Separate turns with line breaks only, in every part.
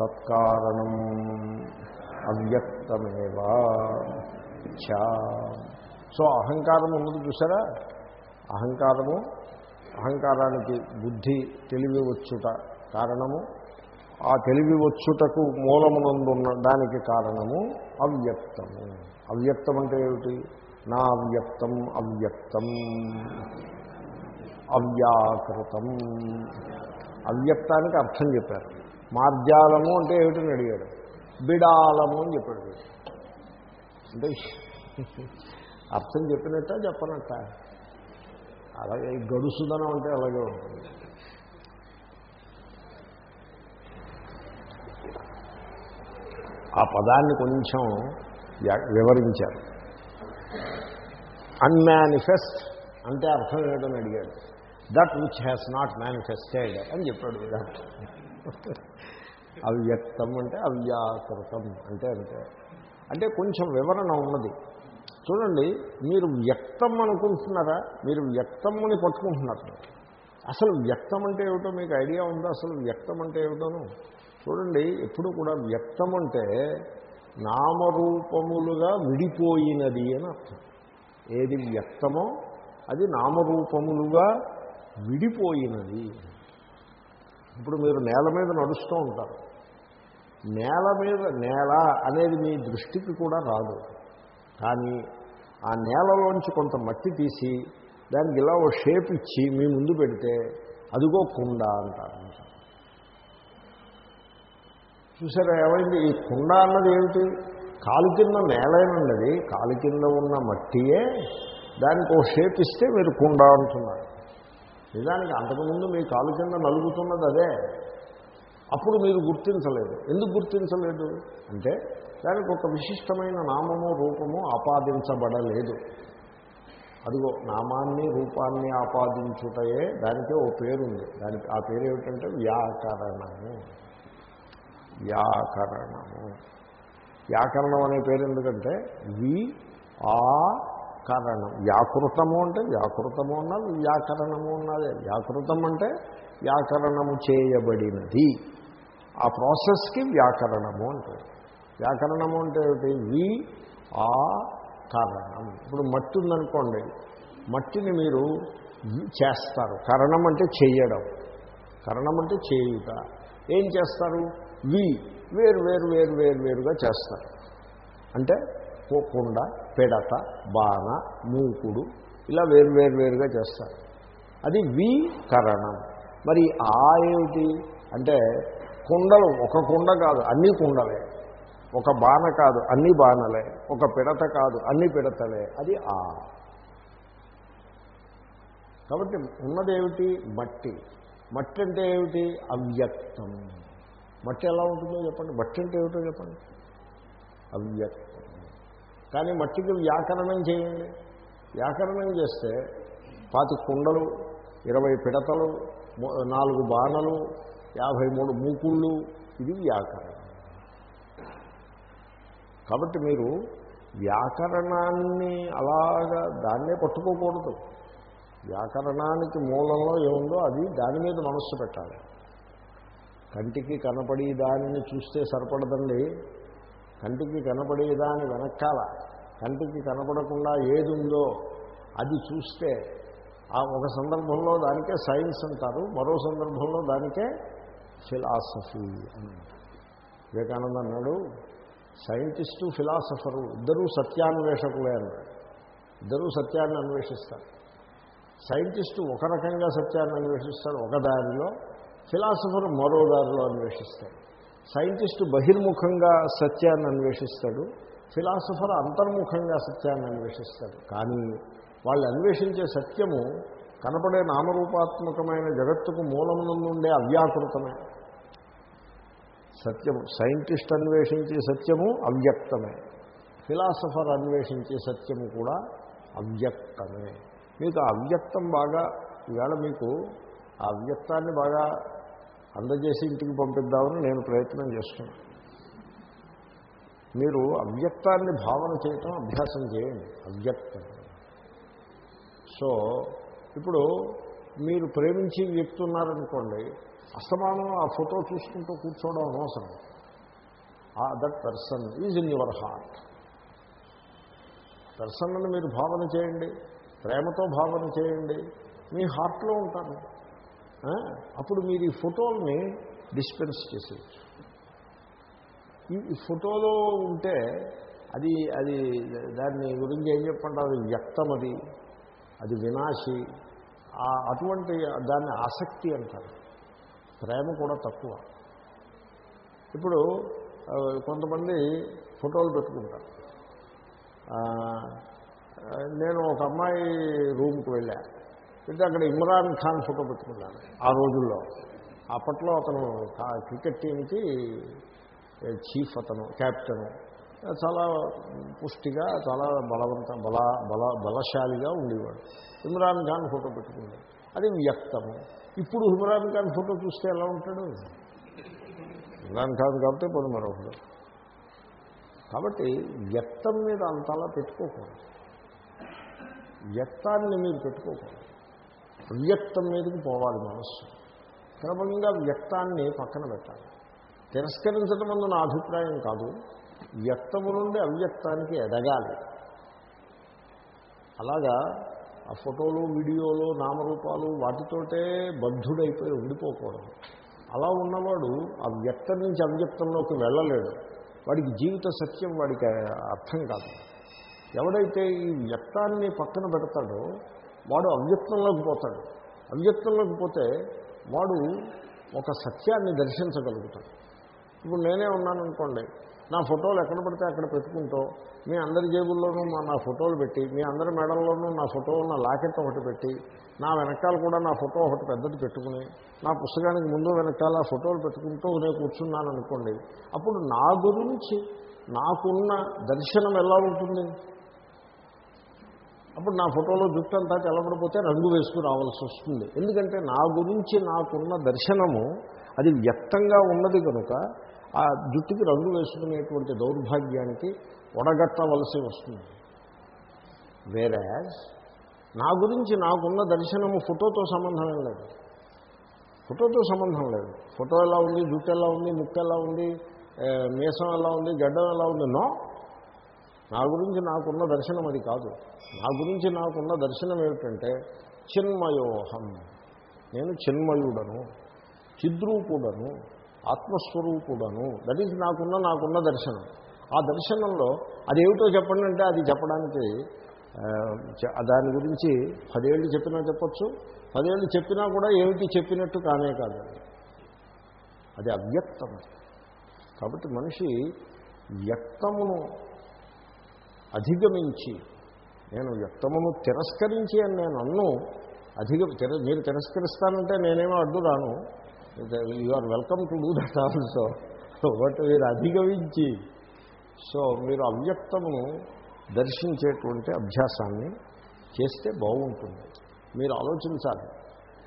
తత్కారణం అవ్యక్తమేవా. చ సో అహంకారం ఉన్నది చూసారా అహంకారము అహంకారానికి బుద్ధి తెలివి వచ్చుట కారణము. ఆ తెలివి వచ్చుటకు మూలమునందున్న దానికి కారణము అవ్యక్తము. అవ్యక్తం అంటే ఏమిటి? నా అవ్యక్తం అవ్యక్తం. అవ్యాకృతం. అవ్యక్తానికి అర్థం చెప్పారు. మార్జాలము అంటే ఏమిటని అడిగాడు. బిడాలము అని చెప్పాడు అంటే అర్థం చెప్పినట్ట చెప్పనట్ట. అలాగే గడుసుదనం అంటే అలాగే ఉంటుంది. ఆ పదాన్ని కొంచెం వివరించారు. అన్మానిఫెస్ట్ అంటే అర్థం ఏంటని అడిగాడు. That which has not manifested అని చెప్పాడు అవ్యక్తం అంటే అవ్యాకృతం అంటే అంతే అంటే కొంచెం వివరణ ఉన్నది. చూడండి మీరు వ్యక్తం అనుకుంటున్నారా? మీరు వ్యక్తముని పట్టుకుంటున్నారు. అసలు వ్యక్తం అంటే ఏమిటో మీకు ఐడియా ఉందా? అసలు వ్యక్తం అంటే ఏమిటోను? చూడండి ఎప్పుడు కూడా వ్యక్తం అంటే నామరూపములుగా విడిపోయినది అని అర్థం. ఏది వ్యక్తమో అది నామరూపములుగా విడిపోయినది. ఇప్పుడు మీరు నేల మీద నడుస్తూ ఉంటారు. నేల మీద నేల అనేది మీ దృష్టికి కూడా రాదు. కానీ ఆ నేలలోంచి కొంత మట్టి తీసి దానికి ఇలా ఓ షేప్ ఇచ్చి మీ ముందు పెడితే అదిగో కుండ అంటారు. చూసారా ఏమైంది? ఈ కుండ అన్నది ఏమిటి? కాలు కింద నేలైనది కాలు కింద ఉన్న మట్టియే దానికి ఓ షేప్ ఇస్తే మీరు కుండ అంటున్నారు. నిజానికి అంతకుముందు మీ కాలు కింద నలుగుతున్నది అదే. అప్పుడు మీరు గుర్తించలేదు. ఎందుకు గుర్తించలేదు? అంటే దానికి ఒక విశిష్టమైన నామము రూపము ఆపాదించబడలేదు. అదిగో నామాన్ని రూపాన్ని ఆపాదించుటయే దానికే ఓ పేరుంది. దానికి ఆ పేరు ఏమిటంటే వ్యాకరణము. వ్యాకరణము. వ్యాకరణం అనే పేరు ఎందుకంటే వి ఆ కరణం. వ్యాకృతము అంటే వ్యాకృతము ఉన్నది వ్యాకరణము ఉన్నది వ్యాకృతం అంటే వ్యాకరణము చేయబడినది. ఆ ప్రాసెస్కి వ్యాకరణము అంటుంది వ్యాకరణము అంటే ఏమిటి? వి ఆ కరణం. ఇప్పుడు మట్టి ఉందనుకోండి మట్టిని మీరు చేస్తారు. కరణం అంటే చేయడం. కరణం అంటే చేయుట. ఏం చేస్తారు? వి. వేరు వేరు వేరు వేరు వేరుగా చేస్తారు. అంటే పోకుండా పెడత బాణ మూకుడు ఇలా వేరు వేరు వేరుగా చేస్తారు. అది వి కరణం. మరి ఆ ఏమిటి? అంటే కుండలు ఒక కుండ కాదు అన్ని కుండలే. ఒక బాణ కాదు అన్ని బాణలే. ఒక పిడత కాదు అన్ని పిడతలే. అది ఆ. కాబట్టి ఉన్నదేమిటి? మట్టి. మట్టి అంటే ఏమిటి? అవ్యక్తం. మట్టి ఎలా ఉంటుందో చెప్పండి. మట్టి అంటే ఏమిటో చెప్పండి. అవ్యక్తం. కానీ మట్టికి వ్యాకరణం చేయండి. వ్యాకరణం చేస్తే పాతి కుండలు ఇరవై పిడతలు నాలుగు బాణలు యాభై మూడు మూకుళ్ళు ఇది వ్యాకరణం. కాబట్టి మీరు వ్యాకరణాన్ని అలాగా దాన్నే పట్టుకోకూడదు. వ్యాకరణానికి మూలంలో ఏముందో అది దాని మీద మనస్సు పెట్టాలి. కంటికి కనపడి దానిని చూస్తే సరిపడదండి. కంటికి కనపడే దాని వెనకాల కంటికి కనపడకుండా ఏది ఉందో అది చూస్తే ఒక సందర్భంలో దానికే సైన్స్ అంటారు మరో సందర్భంలో దానికే ఫిలాసఫీ అని. వివేకానంద అన్నాడు సైంటిస్టు ఫిలాసఫరు ఇద్దరూ సత్యాన్వేషకులే అన్నాడు. ఇద్దరూ సత్యాన్ని అన్వేషిస్తారు. సైంటిస్టు ఒక రకంగా సత్యాన్ని అన్వేషిస్తాడు ఒక దారిలో. ఫిలాసఫర్ మరో దారిలో అన్వేషిస్తాడు సైంటిస్టు బహిర్ముఖంగా సత్యాన్ని అన్వేషిస్తాడు ఫిలాసఫర్ అంతర్ముఖంగా సత్యాన్ని అన్వేషిస్తాడు. కానీ వాళ్ళు అన్వేషించే సత్యము కనపడే నామరూపాత్మకమైన జగత్తుకు మూలమునందుండే అవ్యాకృతమే. సత్యము సైంటిస్ట్ అన్వేషించే సత్యము అవ్యక్తమే. ఫిలాసఫర్ అన్వేషించే సత్యము కూడా అవ్యక్తమే. మీకు ఆ అవ్యక్తం బాగా ఈవేళ మీకు ఆ అవ్యక్తాన్ని బాగా అందజేసి ఇంటికి పంపిద్దామని నేను ప్రయత్నం చేస్తున్నాను మీరు అవ్యక్తాన్ని భావన చేయటం అభ్యాసం చేయండి అవ్యక్తం సో ఇప్పుడు మీరు ప్రేమించి వ్యక్తి ఉన్నారనుకోండి అస్తమానం ఆ ఫోటో చూసుకుంటూ కూర్చోవడం అనవసరం. That person is in your heart. పర్సన్ని మీరు భావన చేయండి ప్రేమతో భావన చేయండి మీ హార్ట్లో ఉంటాను అప్పుడు మీరు ఈ ఫోటోల్ని డిస్పెన్స్ చేసేయచ్చు. ఈ ఈ ఫోటోలో ఉంటే అది అది దాన్ని గురించి ఏం చెప్పండి అది వ్యక్తం అది అది వినాశి. అటువంటి దాన్ని ఆసక్తి అంటారు. ప్రేమ కూడా తక్కువ. ఇప్పుడు కొంతమంది ఫోటోలు పెట్టుకుంటారు. నేను ఒక అమ్మాయి రూమ్కి వెళ్ళా. అయితే అక్కడ ఇమ్రాన్ ఖాన్ ఫోటో పెట్టుకున్నాను ఆ రోజుల్లో. అప్పట్లో అతను క్రికెట్ టీంకి చీఫ్ అతను కెప్టెను చాలా పుష్టిగా చాలా బలవంత బల బల బలశాలిగా ఉండేవాడు. ఇమ్రాన్ ఖాన్ ఫోటో పెట్టుకున్నాడు. అది వ్యక్తము. ఇప్పుడు ఇమ్రాన్ ఖాన్ ఫోటో చూస్తే ఎలా ఉంటాడు? ఇమ్రాన్ ఖాన్ కాబట్టి పోనీ మరొకడు. కాబట్టి వ్యక్తం మీద అంతలా పెట్టుకోకూడదు. వ్యక్తాన్ని మీరు పెట్టుకోకూడదు. అవ్యక్తం మీదకి పోవాలి మనస్సు. క్రమంగా వ్యక్తాన్ని పక్కన పెట్టాలి. తిరస్కరించడం అన్న నా అభిప్రాయం కాదు. వ్యక్తము నుండి అవ్యక్తానికి ఎదగాలి. అలాగా ఆ ఫోటోలు వీడియోలు నామరూపాలు వాటితోటే బద్ధుడైపోయి ఉండిపోకూడదు. అలా ఉన్నవాడు ఆ వ్యక్తం నుంచి అవ్యక్తంలోకి వెళ్ళలేడు. వాడికి జీవిత సత్యం వాడికి అర్థం కాదు. ఎవడైతే ఈ వ్యక్తాన్ని పక్కన పెడతాడో వాడు అవ్యక్తంలోకి పోతాడు. అవ్యక్తంలోకి పోతే వాడు ఒక సత్యాన్ని దర్శించగలుగుతాడు. ఇప్పుడు నేనే ఉన్నాను అనుకోండి నా ఫోటోలు ఎక్కడ పడితే అక్కడ పెట్టుకుంటూ మీ అందరి జేబుల్లోనూ మా నా ఫోటోలు పెట్టి మీ అందరి మెడల్లోనూ నా ఫోటో ఉన్న లాకెట్ ఒకటి పెట్టి నా వెనకాల కూడా నా ఫోటో ఒకటి పెద్దది పెట్టుకుని నా పుస్తకానికి ముందు వెనకాల ఫోటోలు పెట్టుకుంటూ నేను కూర్చున్నాను అనుకోండి అప్పుడు నా గురించి నాకున్న దర్శనం ఎలా ఉంటుంది? అప్పుడు నా ఫోటోలో జుట్టు అంతా తెల్లబడిపోతే రంగు వేసుకు రావాల్సి వస్తుంది. ఎందుకంటే నా గురించి నాకున్న దర్శనము అది వ్యక్తంగా ఉన్నది కనుక ఆ జుట్టుకి రంగు వేసుకునేటువంటి దౌర్భాగ్యానికి ఒడగట్టవలసి వస్తుంది. వేరాజ్ నా గురించి నాకున్న దర్శనము ఫోటోతో సంబంధం లేదు. ఫోటోతో సంబంధం లేదు. ఫోటో ఎలా ఉంది జుట్టు ఎలా ఉంది ముక్కు ఎలా ఉంది మీసం ఎలా ఉంది గడ్డం ఎలా ఉంది? నో నా గురించి నాకున్న దర్శనం అది కాదు. నా గురించి నాకున్న దర్శనం ఏమిటంటే చిన్మయోహం. నేను చిన్మయుడను చిద్రూపుడను ఆత్మస్వరూపుడను. దట్ ఈజ్ నాకున్న నాకున్న దర్శనం. ఆ దర్శనంలో అదేమిటో చెప్పండి అంటే అది చెప్పడానికి దాని గురించి పదేళ్ళు చెప్పినా చెప్పచ్చు. పదేళ్ళు చెప్పినా కూడా ఏమిటి చెప్పినట్టు కానే కాదు అది. అది అవ్యక్తం. కాబట్టి మనిషి వ్యక్తమును అధిగమించి నేను వ్యక్తమును తిరస్కరించి అని నేను అన్ను అధిగ తిర మీరు తిరస్కరిస్తానంటే నేనేమో అడ్డు రాను. You are welcome to do that also but మీరు అధిగమించి సో మీరు అవ్యక్తమును దర్శించేటువంటి అభ్యాసాన్ని చేస్తే బాగుంటుంది. మీరు ఆలోచించాలి.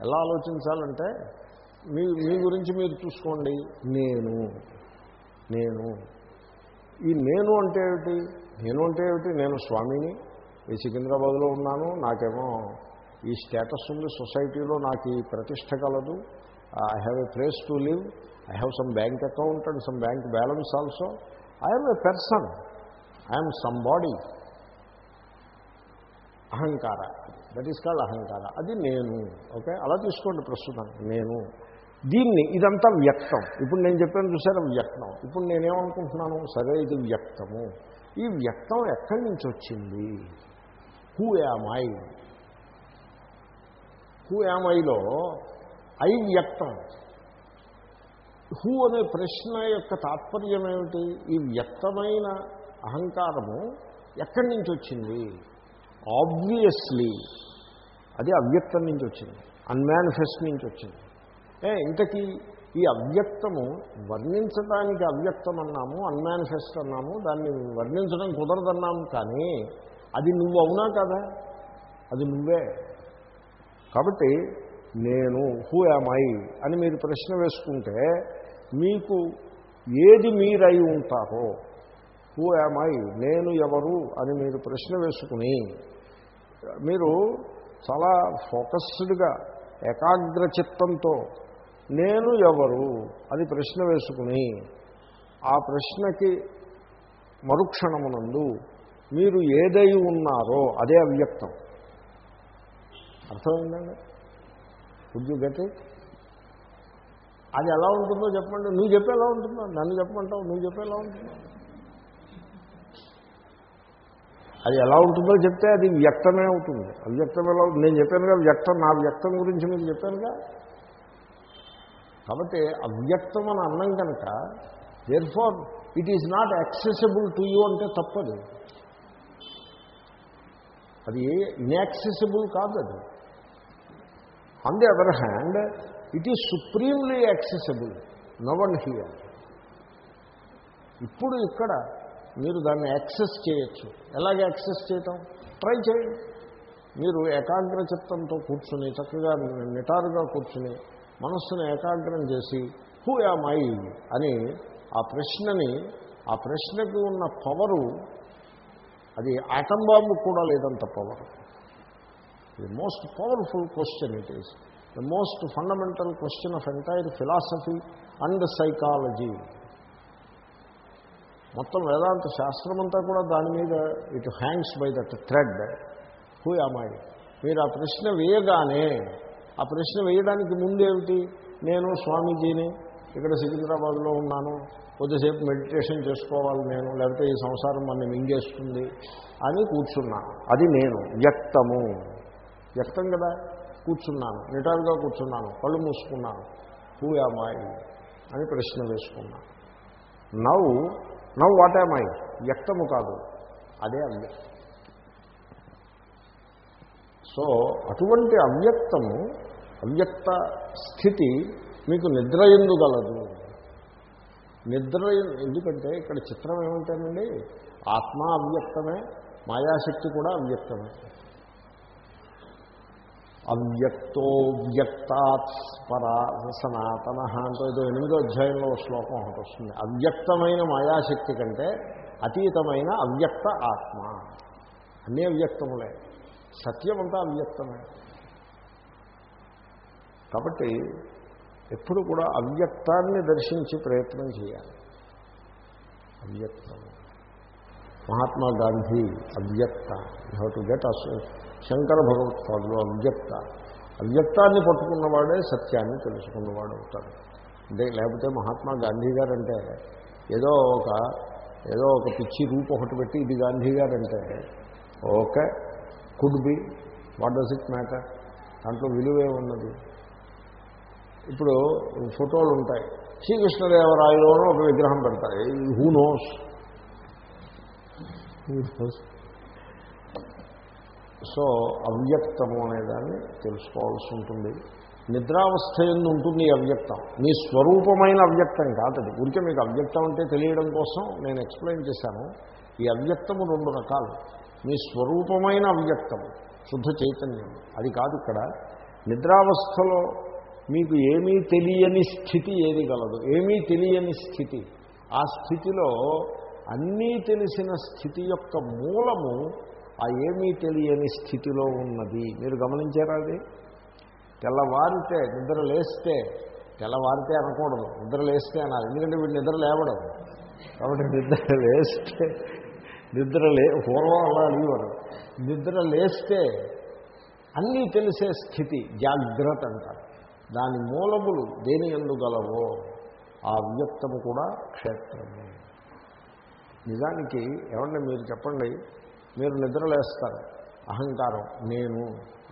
ఎలా ఆలోచించాలంటే మీ మీ గురించి మీరు చూసుకోండి. నేను నేను. ఈ నేను అంటే ఏమిటి? నేను అంటే ఏమిటి? నేను స్వామిని. ఈ సికింద్రాబాద్లో ఉన్నాను. నాకేమో ఈ స్టేటస్ ఉంది. సొసైటీలో నాకు ఈ ప్రతిష్ట కలదు. I have a place to live I have some bank account and some bank balance also I'm a person I'm somebody అహంకార దట్ ఈస్ కాల్డ్ అహంకార అది నేను. ఓకే అలా తీసుకోండి ప్రస్తుతం. నేను. దీన్ని ఇదంతా వ్యక్తం. ఇప్పుడు నేను చెప్పాను చూసారా? వ్యక్తం. ఇప్పుడు నేనేమనుకుంటున్నాను? సరే ఇది వ్యక్తము. ఈ వ్యక్తం ఎక్కడి నుంచి వచ్చింది? హూ యామై హూ యామైలో ఐ వ్యక్తం హూ అనే ప్రశ్న యొక్క తాత్పర్యం ఏమిటి? ఈ వ్యక్తమైన అహంకారము ఎక్కడి నుంచి వచ్చింది? ఆబ్వియస్లీ అది అవ్యక్తం నుంచి వచ్చింది. అన్మానిఫెస్ట్ నుంచి వచ్చింది. ఏ ఇంతకీ ఈ అవ్యక్తము వర్ణించడానికి అవ్యక్తం అన్నాము అన్మానిఫెస్ట్ అన్నాము దాన్ని వర్ణించడం కుదరదన్నాము కానీ అది నువ్వు అవునా కదా? అది నువ్వే. కాబట్టి నేను హూ ఐ అని మీరు ప్రశ్న వేసుకుంటే మీకు ఏది మీరై ఉంటారో హూ ఐ నేను ఎవరు అని మీరు ప్రశ్న వేసుకుని మీరు చాలా ఫోకస్డ్గా ఏకాగ్ర చిత్తంతో నేను ఎవరు అది ప్రశ్న వేసుకుని ఆ ప్రశ్నకి మరుక్షణమునందు మీరు ఏదై ఉన్నారో అదే అవ్యక్తం. అర్థమైందండి? వుడ్ యూ గెట్ ఇట్ అది ఎలా ఉంటుందో చెప్పండి నువ్వు చెప్పే ఎలా ఉంటుందో. నన్ను చెప్పమంటావు. నువ్వు చెప్పే ఎలా ఉంటుందో. అది ఎలా ఉంటుందో చెప్తే అది వ్యక్తమే అవుతుంది. అవ్యక్తం ఎలా నేను చెప్పానుగా వ్యక్తం నా వ్యక్తం గురించి మీకు చెప్పానుగా కాబట్టి అవ్యక్తం అని అన్నం కనుక therefore it is not accessible to you అంటే తప్పదు. అది ఇన్యాక్సెసిబుల్ కాదు అది. On the other hand it is supremely accessible now and here ఇప్పుడు ఇక్కడ మీరు దాన్ని యాక్సెస్ చేయొచ్చు. ఎలాగ యాక్సెస్ చేయటం? ట్రై చేయండి. మీరు ఏకాగ్ర చిత్తంతో కూర్చుని చక్కగా నిటారుగా కూర్చుని మనస్సును ఏకాగ్రం చేసి హూ యామ్ అని ఆ ప్రశ్నని ఆ ప్రశ్నకు ఉన్న పవరు అది ఆటం బాంబు కూడా లేదంత power the most powerful question it is the most fundamental question of entire philosophy and psychology మొత్తం వేదాంత శాస్త్రం అంతా కూడా దాని మీద it hangs by that thread who am I మీరు ఆ ప్రశ్న వేయగానే ఆ ప్రశ్న వేయడానికి ముందేమిటి నేను స్వామీజీని ఇక్కడ సికింద్రాబాద్లో ఉన్నాను. కొద్దిసేపు మెడిటేషన్ చేసుకోవాలి నేను లేకపోతే ఈ సంసారం మన మింగేస్తుంది అని కూర్చున్నాను అది నేను వ్యక్తము. వ్యక్తం కదా. కూర్చున్నాను. నిటారుగా కూర్చున్నాను. కళ్ళు మూసుకున్నాను. హూ అమ్మాయి అని ప్రశ్న వేసుకున్నాను నవ్వు నవ్వు వాటేమాయి వ్యక్తము కాదు. అదే అవ్యక్తం. సో అటువంటి అవ్యక్తము అవ్యక్త స్థితి మీకు నిద్ర ఎందుగలదు నిద్ర ఎందుకంటే ఇక్కడ చిత్రం ఏమంటేనండి? ఆత్మ అవ్యక్తమే మాయాశక్తి కూడా అవ్యక్తమే. అవ్యక్తో వ్యక్తాత్ పరా సనాతన అంటూ ఏదో ఎనిమిదో అధ్యాయంలో శ్లోకం ఒకటి వస్తుంది. అవ్యక్తమైన మాయాశక్తి కంటే అతీతమైన అవ్యక్త ఆత్మ. అన్నీ అవ్యక్తములే. సత్యమంతా అవ్యక్తమే. కాబట్టి ఎప్పుడు కూడా అవ్యక్తాన్ని దర్శించి ప్రయత్నం చేయాలి. అవ్యక్తం మహాత్మా గాంధీ అవ్యక్త. You have to get us Shankara భగవత్పాదులు అవ్యక్త. అవ్యక్తాన్ని పట్టుకున్నవాడే సత్యాన్ని తెలుసుకున్నవాడు అవుతాడు. అంటే లేకపోతే మహాత్మా గాంధీ గారు అంటే ఏదో ఒక ఏదో ఒక పిచ్చి రూపు ఒకటి పెట్టి ఇది గాంధీ గారు అంటే okay could be what does it matter దాంట్లో విలువే ఉన్నది ఇప్పుడు ఫోటోలు ఉంటాయి. శ్రీకృష్ణదేవరాయలోనూ ఒక విగ్రహం పెడతారు. Who knows. సో అవ్యక్తము అనేదాన్ని తెలుసుకోవాల్సి ఉంటుంది. నిద్రావస్థ ఎందు ఉంటుంది అవ్యక్తం. మీ స్వరూపమైన అవ్యక్తం కాదది ఊరికే మీకు అవ్యక్తం అంటే తెలియడం కోసం నేను ఎక్స్ప్లెయిన్ చేశాను. ఈ అవ్యక్తము రెండు రకాలు. మీ స్వరూపమైన అవ్యక్తం శుద్ధ చైతన్యం అది కాదు ఇక్కడ. నిద్రావస్థలో మీకు ఏమీ తెలియని స్థితి ఏది గలదు. ఏమీ తెలియని స్థితి. ఆ స్థితిలో అన్నీ తెలిసిన స్థితి యొక్క మూలము ఆ ఏమీ తెలియని స్థితిలో ఉన్నది. మీరు గమనించారా అది? తెల్లవారితే నిద్ర లేస్తే తెల్లవారితే అనకూడదు. నిద్ర లేస్తే అనాలి. ఎందుకంటే వీడు నిద్ర లేవడం. కాబట్టి నిద్ర లేస్తే నిద్ర లే పూర్వం అలా అడిగేవారు నిద్ర లేస్తే అన్నీ తెలిసే స్థితి జాగ్రత్త అంటారు దాని మూలములు దేని ఎందు గలవో ఆ అవ్యక్తము కూడా క్షేత్రమే. నిజానికి ఏమంటే మీరు చెప్పండి మీరు నిద్రలేస్తారు. అహంకారం నేను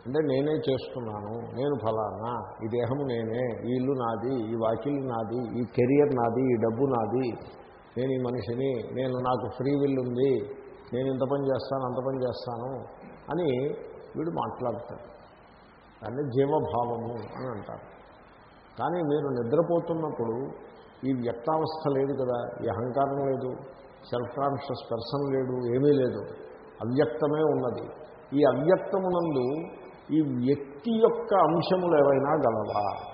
అంటే నేనే చేస్తున్నాను నేను ఫలానా ఈ దేహము నేనే ఈ ఇల్లు నాది ఈ వాకిల్ నాది ఈ కెరియర్ నాది ఈ డబ్బు నాది నేను ఈ మనిషిని నేను నాకు ఫ్రీ విల్ ఉంది నేను ఇంత పని చేస్తాను అంత పని చేస్తాను అని వీడు మాట్లాడతాడు. దాన్ని జీవభావము అని అంటారు. కానీ మీరు నిద్రపోతున్నప్పుడు ఈ వ్యక్తావస్థ లేదు కదా ఈ అహంకారం లేదు సెల్ఫ్ కాన్షియస్ పర్సన్ లేడు ఏమీ లేదు. అవ్యక్తమే ఉన్నది. ఈ అవ్యక్తమునందు ఈ వ్యక్తి యొక్క అంశములు ఏవైనా గలవా?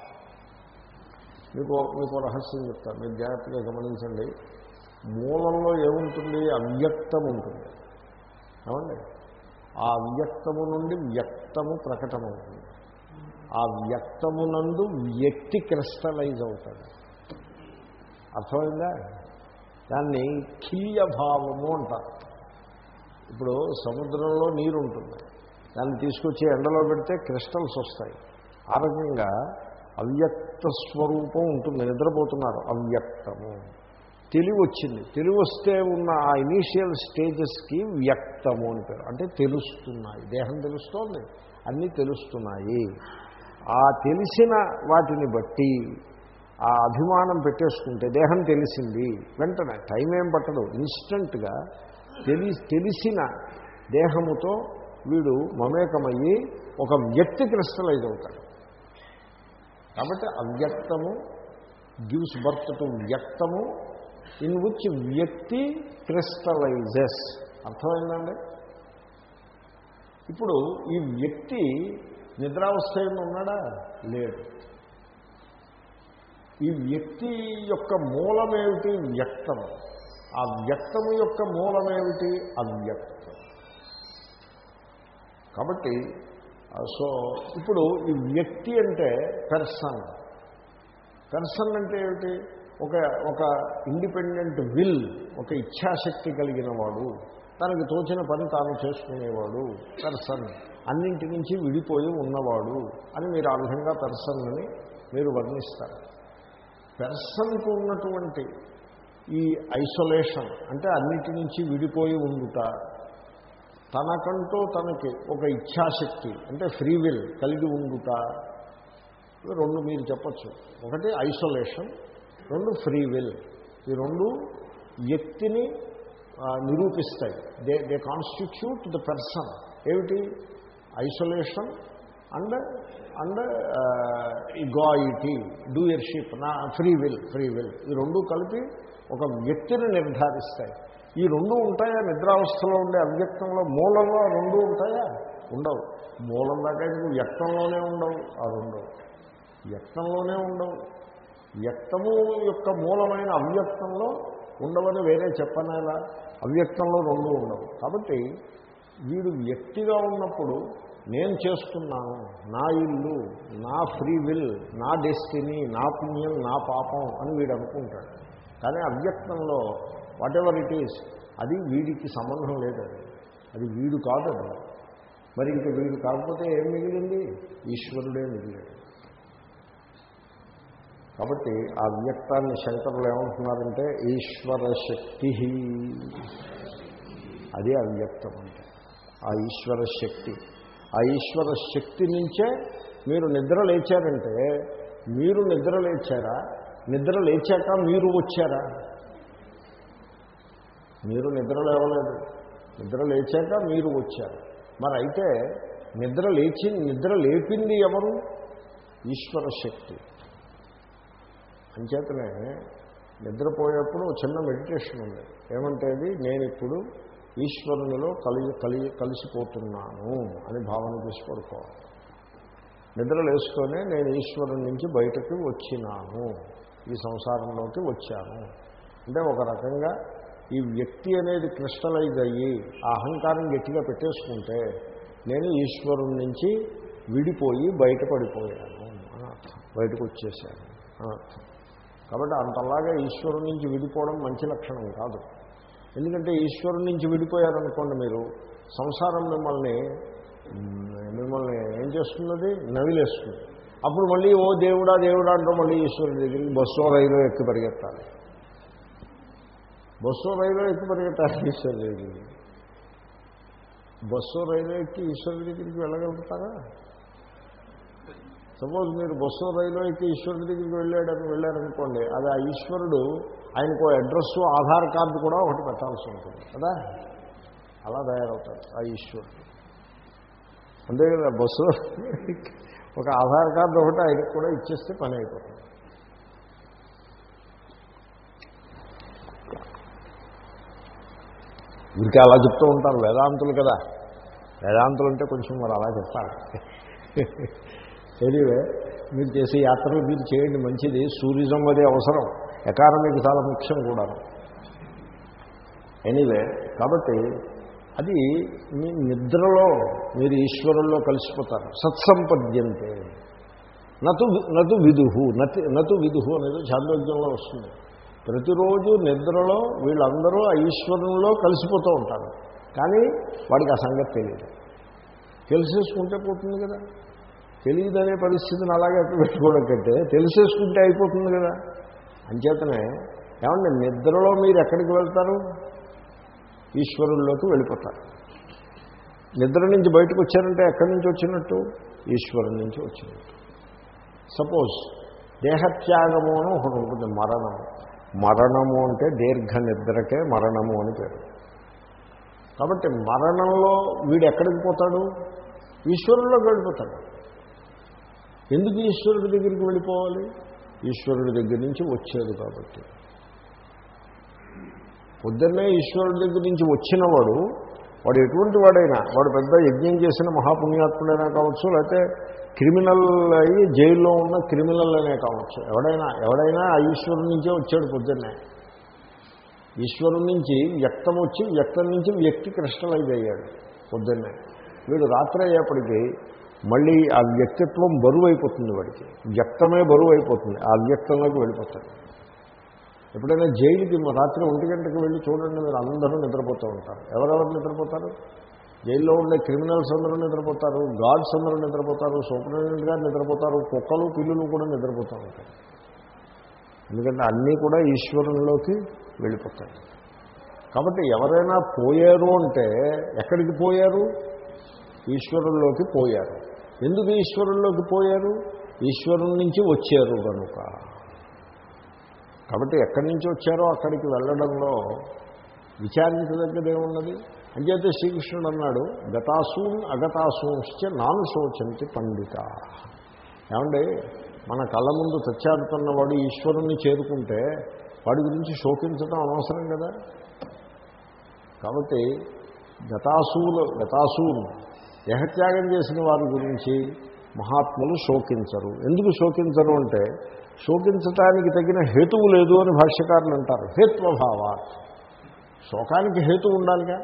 మీకు మీకు రహస్యం చెప్తాను మీరు జాగ్రత్తగా గమనించండి. మూలంలో ఏముంటుంది? అవ్యక్తం ఉంటుంది. ఏమండి? ఆ అవ్యక్తము నుండి వ్యక్తము ప్రకటమవుతుంది. ఆ వ్యక్తమునందు వ్యక్తి క్రిస్టలైజ్ అవుతాడు. అర్థమైందా? దాన్ని కిల్యభావము అంటారు. ఇప్పుడు సముద్రంలో నీరు ఉంటుంది దాన్ని తీసుకొచ్చి ఎండలో పెడితే క్రిస్టల్స్ వస్తాయి. ఆ రకంగా అవ్యక్త స్వరూపం ఉంటుంది. నిద్రపోతున్నారు. అవ్యక్తము. తెలివి వచ్చింది. తెలివి వస్తే ఉన్న ఆ ఇనీషియల్ స్టేజెస్కి వ్యక్తము అని పేరు. అంటే తెలుస్తున్నాయి. దేహం తెలుస్తోంది. అన్నీ తెలుస్తున్నాయి. ఆ తెలిసిన వాటిని బట్టి ఆ అభిమానం పెట్టేసుకుంటే దేహం తెలిసింది. వెంటనే టైం ఏం పట్టదు. ఇన్స్టంట్గా తెలి తెలిసిన దేహముతో వీడు మమేకమయ్యి ఒక వ్యక్తి క్రిస్టలైజ్ అవుతాడు కాబట్టి అవ్యక్తము గివ్స్ బర్త్ టు వ్యక్తము ఇన్ విచ్ వ్యక్తి క్రిస్టలైజెస్. అర్థమైందండి? ఇప్పుడు ఈ వ్యక్తి నిద్రావస్థ ఉన్నాడా? లేడు. ఈ వ్యక్తి యొక్క మూలమేమిటి? వ్యక్తము. ఆ వ్యక్తము యొక్క మూలమేమిటి? అవ్యక్తం. కాబట్టి సో ఇప్పుడు ఈ వ్యక్తి అంటే పెర్సన్ పెర్సన్ అంటే ఏమిటి? ఒక ఒక ఇండిపెండెంట్ విల్ ఒక ఇచ్ఛాశక్తి కలిగిన వాడు తనకి తోచిన పని తాను చేసుకునేవాడు పెర్సన్ అన్నింటి నుంచి విడిపోయి ఉన్నవాడు అని మీరు ఆ విధంగా పెర్సన్ని మీరు వర్ణిస్తారు. పెర్సన్కు ఉన్నటువంటి ఈ ఐసోలేషన్ అంటే అన్నిటి నుంచి విడిపోయి ఉండుట తనకంటూ తనకి ఒక ఇచ్ఛాశక్తి అంటే ఫ్రీ విల్ కలిగి ఉండుట రెండు మీరు చెప్పచ్చు. ఒకటి ఐసోలేషన్ రెండు ఫ్రీ విల్. ఈ రెండు వ్యక్తిని నిరూపిస్తాయి. They they constitute the person. ఏమిటి? Isolation and and egoity doership నా ఫ్రీ విల్ ఫ్రీ విల్. ఈ రెండు కలిపి ఒక వ్యక్తిని నిర్ధారిస్తాయి. ఈ రెండు ఉంటాయా? నిద్రావస్థలో ఉండే అవ్యక్తంలో మూలంలో రెండు ఉంటాయా? ఉండవు. మూలం దాకా ఇందుకు వ్యక్తంలోనే ఉండవు. ఆ రెండు. వ్యక్తంలోనే ఉండవు. వ్యక్తము యొక్క మూలమైన అవ్యక్తంలో ఉండవని వేరే చెప్పనేలా? అవ్యక్తంలో రెండు ఉండవు. కాబట్టి వీడు వ్యక్తిగా ఉన్నప్పుడు నేను చేస్తున్నాను నా ఇల్లు నా ఫ్రీ విల్ నా డెస్టినీ నా పుణ్యం నా పాపం అని వీడు అనుకుంటాడు. కానీ అవ్యక్తంలో వాట్ ఎవర్ ఇట్ ఈస్ అది వీడికి సంబంధం లేదు. అది వీడు కాదు అది. మరి ఇంక వీడు కాకపోతే ఏం మిగిలింది? ఈశ్వరుడే మిగిలాడు. కాబట్టి ఆ వ్యక్తాన్ని శంకరులు ఏమంటున్నారంటే ఈశ్వర శక్తి. అది అవ్యక్తం అంటే. ఆ ఈశ్వర శక్తి. ఆ ఈశ్వర శక్తి నుంచే మీరు నిద్ర లేచారంటే మీరు నిద్ర లేచారా? నిద్ర లేచాక మీరు వచ్చారా? మీరు నిద్ర లేవలేదు. నిద్ర లేచాక మీరు వచ్చారు. మరి అయితే నిద్ర లేచి నిద్ర లేపింది ఎవరు? ఈశ్వర శక్తి. అంచేతనే నిద్రపోయేప్పుడు చిన్న మెడిటేషన్ ఉంది. ఏమంటేది నేను ఇప్పుడు ఈశ్వరునిలో కలి కలి కలిసిపోతున్నాను అని భావన చేసి పడుకోవాలి. నిద్ర లేస్తూనే నేను ఈశ్వరుని నుంచి బయటకు వచ్చినాను. ఈ సంసారంలోకి వచ్చాను. అంటే ఒక రకంగా ఈ వ్యక్తి అనేది క్రిస్టలైజ్ అయ్యి ఆ అహంకారం గట్టిగా పెట్టేసుకుంటే నేను ఈశ్వరుని నుంచి విడిపోయి బయటపడిపోయాను అని అర్థం. బయటకు వచ్చేసాను అని అర్థం. కాబట్టి అంతలాగా ఈశ్వరుని నుంచి విడిపోవడం మంచి లక్షణం కాదు. ఎందుకంటే ఈశ్వరుని నుంచి విడిపోయారనుకోండి మీరు సంసారం మిమ్మల్ని మిమ్మల్ని ఏం చేస్తున్నది? నవిలేస్తుంది. అప్పుడు మళ్ళీ ఓ దేవుడా దేవుడా అంటూ మళ్ళీ ఈశ్వరుడి దగ్గరికి బస్సు రైలు ఎక్కి పరిగెత్తాలి. బస్సు రైలు ఎక్కి పరిగెత్తాలి ఈశ్వరుడి దగ్గరికి. బస్సు రైలు ఎక్కి ఈశ్వరుడి దగ్గరికి వెళ్ళగలుగుతారా? సపోజ్ మీరు బస్సు రైలు ఎక్కి ఈశ్వరుడి దగ్గరికి వెళ్ళాడని వెళ్ళారనుకోండి అది ఆ ఈశ్వరుడు ఆయనకు అడ్రస్సు ఆధార్ కార్డు కూడా ఒకటి పెట్టాల్సి ఉంటుంది కదా? అలా తయారవుతారు ఆ ఈశ్వరుడు. అంతే కదా బస్సు ఒక ఆధార్ కార్డు ఒకటి ఆయనకు కూడా ఇచ్చేస్తే పని అయిపోతుంది. ఇంకా అలా చెప్తూ ఉంటారు వేదాంతులు కదా. వేదాంతులు అంటే కొంచెం మరి అలా చెప్పాలి. ఎనీవే మీరు చేసే యాత్రలు మీరు చేయండి మంచిది. సూరిజం అది అవసరం. ఎకానమీకి చాలా ముఖ్యం కూడా ఎనీవే కాబట్టి అది మీ నిద్రలో మీరు ఈశ్వరుల్లో కలిసిపోతారు. సత్సంపద్యంతే. నతు నతు విదుహు నతి నతు విదుహు అనేది చాంద్రోగ్యంలో వస్తుంది. ప్రతిరోజు నిద్రలో వీళ్ళందరూ ఆ ఈశ్వరంలో కలిసిపోతూ ఉంటారు. కానీ వాడికి ఆ సంగతి తెలియదు. తెలిసేసుకుంటే పోతుంది కదా. తెలియదనే పరిస్థితిని అలాగే పెట్టుకోవడం కంటే తెలిసేసుకుంటే అయిపోతుంది కదా. అంచేతనే ఏమంటే నిద్రలో మీరు ఎక్కడికి వెళ్తారు? ఈశ్వరుల్లోకి వెళ్ళిపోతారు. నిద్ర నుంచి బయటకు వచ్చారంటే ఎక్కడి నుంచి వచ్చినట్టు? ఈశ్వరుడి నుంచి వచ్చినట్టు. సపోజ్ దేహత్యాగము అని ఒకటి ఉంటుంది మరణము. మరణము అంటే దీర్ఘ నిద్రకే మరణము అని పేరు. కాబట్టి మరణంలో వీడు ఎక్కడికి పోతాడు? ఈశ్వరుల్లోకి వెళ్ళిపోతాడు. ఎందుకు ఈశ్వరుడి దగ్గరికి వెళ్ళిపోవాలి? ఈశ్వరుడి దగ్గర నుంచి వచ్చేది కాబట్టి. పొద్దున్నే ఈశ్వరుడి దగ్గర నుంచి వచ్చినవాడు వాడు ఎటువంటి వాడైనా వాడు పెద్ద యజ్ఞం చేసిన మహాపుణ్యాత్ముడైనా కావచ్చు లేకపోతే క్రిమినల్ అయ్యి జైల్లో ఉన్న క్రిమినల్ అనే కావచ్చు. ఎవడైనా ఎవడైనా ఆ ఈశ్వరుడి నుంచే వచ్చాడు పొద్దున్నే. ఈశ్వరుడి నుంచి వ్యక్తం వచ్చి వ్యక్తం నుంచి వ్యక్తి క్రిస్టలైజ్ అయ్యాడు పొద్దున్నే. వీడు రాత్రి అయ్యేప్పటికీ మళ్ళీ ఆ వ్యక్తిత్వం బరువు అయిపోతుంది వాడికి. వ్యక్తమే బరువు అయిపోతుంది ఆ వ్యక్తంలోకి వెళ్ళిపోతాడు. ఎప్పుడైనా జైలుకి రాత్రి ఒంటి గంటకి వెళ్ళి చూడండి మీరు అందరూ నిద్రపోతూ ఉంటారు. ఎవరెవరు నిద్రపోతారు? జైల్లో ఉండే క్రిమినల్స్ అందరూ నిద్రపోతారు గార్డ్స్ అందరూ నిద్రపోతారు సూపరింటెండెంట్ గారు నిద్రపోతారు కుక్కలు పిల్లులు కూడా నిద్రపోతూ ఉంటారు. ఎందుకంటే అన్నీ కూడా ఈశ్వరంలోకి వెళ్ళిపోతాయి. కాబట్టి ఎవరైనా పోయారు అంటే ఎక్కడికి పోయారు? ఈశ్వరుల్లోకి పోయారు. ఎందుకు ఈశ్వరుల్లోకి పోయారు? ఈశ్వరుని నుంచి వచ్చారు కనుక కాబట్టి ఎక్కడి నుంచి వచ్చారో అక్కడికి వెళ్ళడంలో విచారించదగ్గదేమున్నది అంచేతే శ్రీకృష్ణుడు అన్నాడు గతాసూన్ అగతాసూంశ్చ నాను శోచంతి పండిత. ఏమండి మన కళ్ళ ముందు తచ్చాడుతున్నవాడు ఈశ్వరుణ్ణి చేరుకుంటే వాడి గురించి శోకించడం అనవసరం కదా? కాబట్టి గతాసూలు గతాసూలు దేహత్యాగం చేసిన వారి గురించి మహాత్ములు శోకించరు. ఎందుకు శోకించరు అంటే శోకించటానికి తగిన హేతువు లేదు అని భాష్యకారులు అంటారు. హేత్వభావ. శోకానికి హేతు ఉండాలిగా.